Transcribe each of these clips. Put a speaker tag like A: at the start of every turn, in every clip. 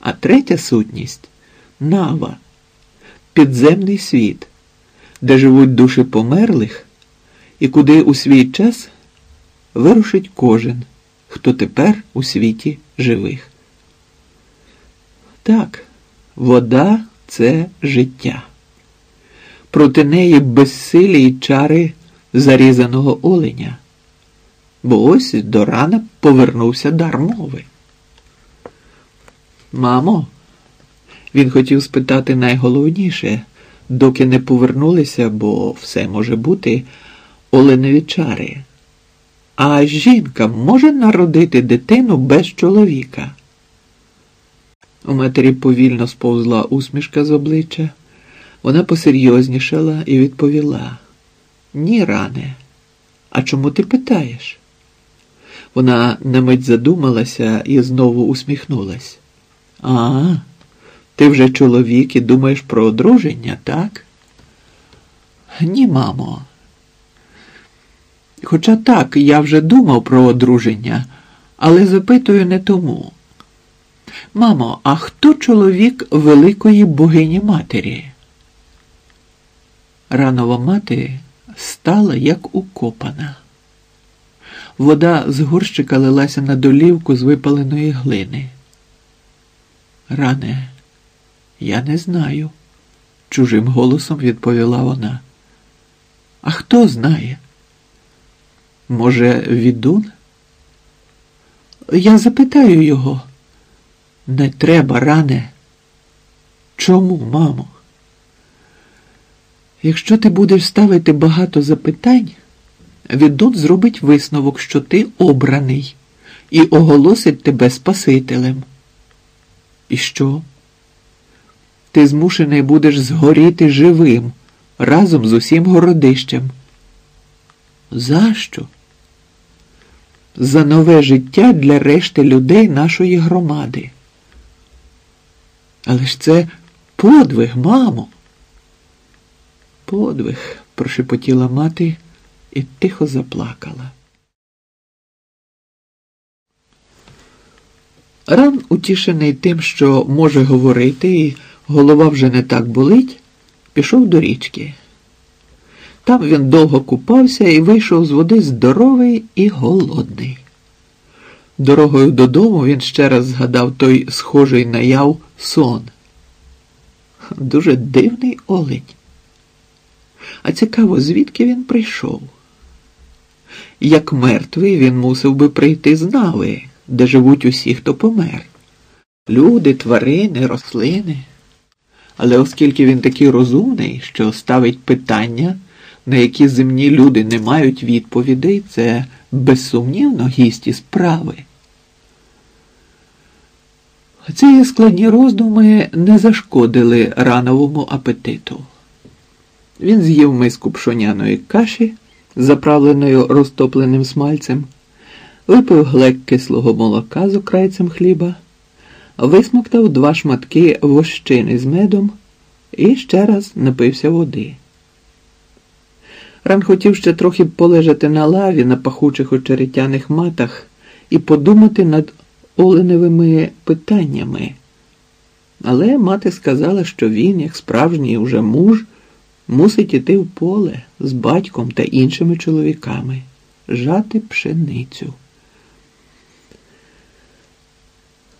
A: А третя сутність нава, підземний світ, де живуть душі померлих і куди у свій час вирушить кожен, хто тепер у світі живих. Так, вода це життя. Проти неї безсилі й чари зарізаного оленя. Бо ось до рана повернувся дар мови. Мамо, він хотів спитати найголовніше, доки не повернулися, бо все може бути оленеві чари. А жінка може народити дитину без чоловіка? У матері повільно сповзла усмішка з обличчя. Вона посерйознішала і відповіла: Ні, ране. А чому ти питаєш? Вона на мить задумалася і знову усміхнулась. А, ти вже чоловік і думаєш про одруження, так? Ні, мамо. Хоча так, я вже думав про одруження, але запитую не тому. Мамо, а хто чоловік великої богині матері? Ранова мати стала як укопана. Вода з горщика лилася на долівку з випаленої глини. Ране, я не знаю, чужим голосом відповіла вона. А хто знає? Може, відун? Я запитаю його. Не треба, ране. Чому, мамо? Якщо ти будеш ставити багато запитань, відун зробить висновок, що ти обраний, і оголосить тебе Спасителем. І що? Ти змушений будеш згоріти живим разом з усім городищем. За що? За нове життя для решти людей нашої громади. Але ж це подвиг, мамо. Подвиг, прошепотіла мати і тихо заплакала. Ран, утішений тим, що може говорити, і голова вже не так болить, пішов до річки. Там він довго купався і вийшов з води здоровий і голодний. Дорогою додому він ще раз згадав той схожий на яв сон. Дуже дивний олень. А цікаво, звідки він прийшов? Як мертвий він мусив би прийти з нави, де живуть усі, хто помер. Люди, тварини, рослини. Але оскільки він такий розумний, що ставить питання, на які земні люди не мають відповідей, це безсумнівно гість із справи. Ці складні роздуми не зашкодили рановому апетиту. Він з'їв миску пшоняної каші, заправленою розтопленим смальцем, випив глек кислого молока з окрайцем хліба, висмоктав два шматки вощини з медом і ще раз напився води. Ран хотів ще трохи полежати на лаві на пахучих очеретяних матах і подумати над оленевими питаннями. Але мати сказала, що він, як справжній уже муж, мусить іти в поле з батьком та іншими чоловіками, жати пшеницю.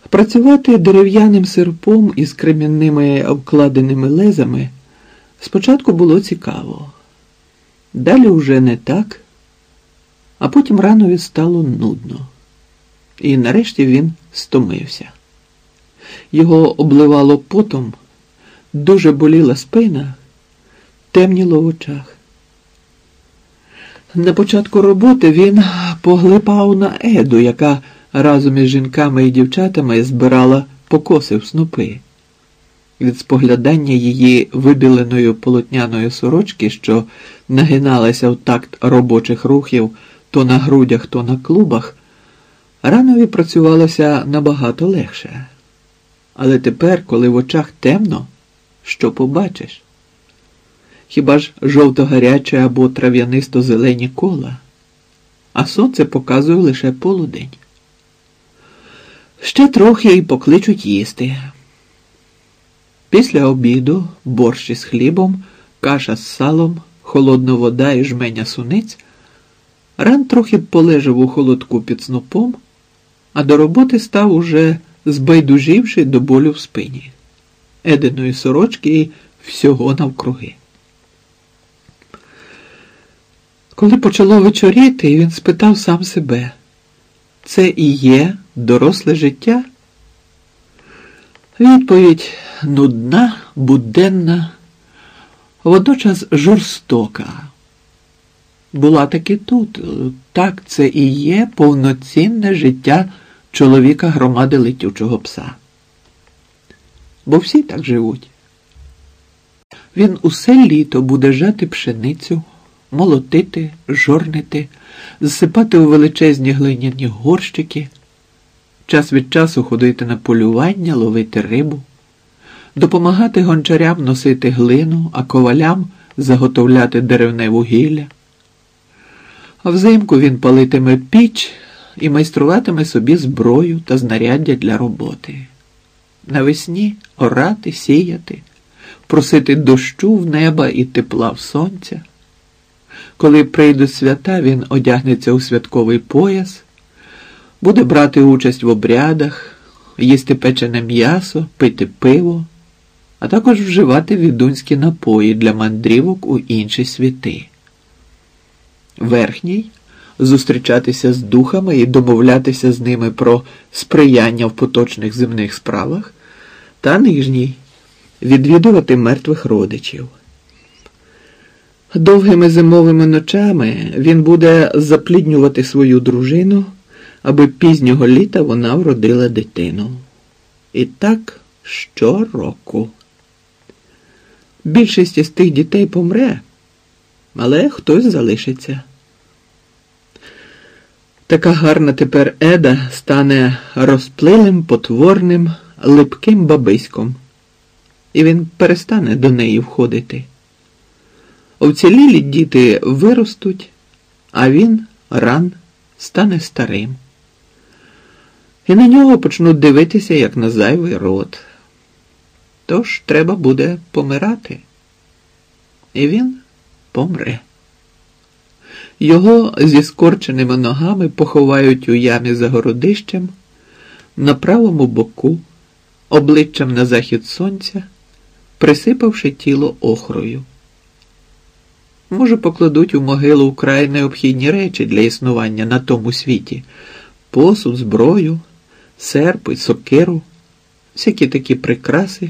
A: Працювати дерев'яним серпом із кремінними обкладеними лезами спочатку було цікаво. Далі вже не так, а потім ранові стало нудно. І нарешті він стомився. Його обливало потом, дуже боліла спина, темніло в очах. На початку роботи він поглипав на Еду, яка разом із жінками і дівчатами збирала покоси в снопи. Від споглядання її вибіленої полотняної сорочки, що нагиналася в такт робочих рухів то на грудях, то на клубах. Ранові працювалося набагато легше. Але тепер, коли в очах темно, що побачиш? Хіба ж жовто-гаряче або трав'янисто-зелені кола, а сонце показує лише полудень. Ще трохи і покличуть їсти. Після обіду борщ із хлібом, каша з салом, холодна вода і жменя суниць. Ран трохи полежав у холодку під снопом, а до роботи став уже збайдуживши до болю в спині, единої сорочки і всього навкруги. Коли почало вечоріти, він спитав сам себе, це і є доросле життя? Відповідь нудна, буденна, водночас жорстока. Була таки тут. Так це і є повноцінне життя чоловіка громади летючого пса. Бо всі так живуть. Він усе літо буде жати пшеницю, молотити, жорнити, засипати у величезні глиняні горщики, час від часу ходити на полювання, ловити рибу, допомагати гончарям носити глину, а ковалям заготовляти деревне вугілля. А взимку він палитиме піч і майструватиме собі зброю та знаряддя для роботи. Навесні орати, сіяти, просити дощу в неба і тепла в сонця. Коли прийдуть свята, він одягнеться у святковий пояс, буде брати участь в обрядах, їсти печене м'ясо, пити пиво, а також вживати відунські напої для мандрівок у інші світи. Верхній зустрічатися з духами і домовлятися з ними про сприяння в поточних земних справах, та нижній відвідувати мертвих родичів. Довгими зимовими ночами він буде запліднювати свою дружину, аби пізнього літа вона вродила дитину. І так щороку. Більшість із тих дітей помре, але хтось залишиться. Така гарна тепер Еда стане розплилим, потворним, липким бабиськом, і він перестане до неї входити. Овцілілі діти виростуть, а він ран стане старим. І на нього почнуть дивитися, як на зайвий род. Тож треба буде помирати. І він помре. Його зі скорченими ногами поховають у ямі за городищем, на правому боку, обличчям на захід сонця, присипавши тіло охрою. Може, покладуть у могилу вкрай необхідні речі для існування на тому світі посуд, зброю, серпи, сокиру, всякі такі прикраси.